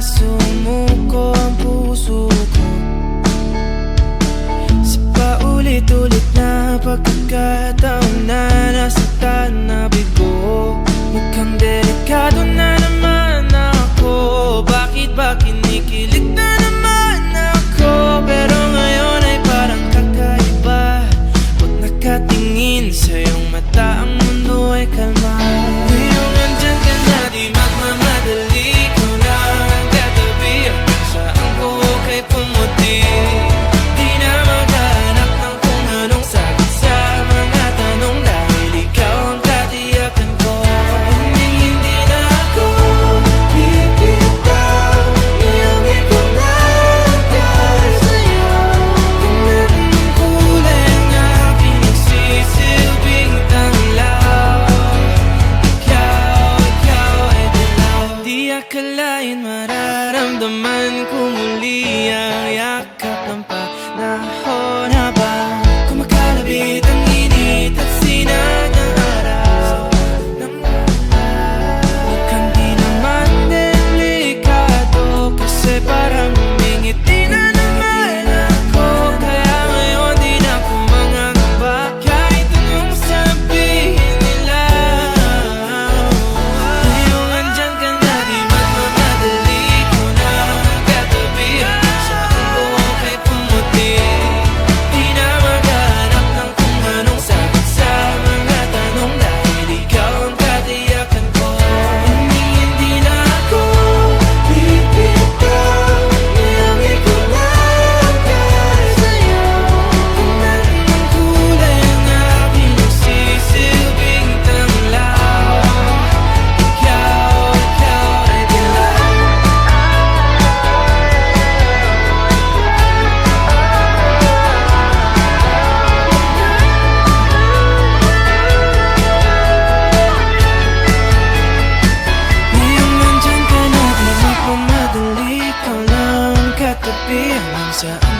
sumuko ang puso ko. Sa paulit-ulit na pagkakataon na nasaktan na bigo the man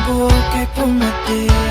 algo que cometer.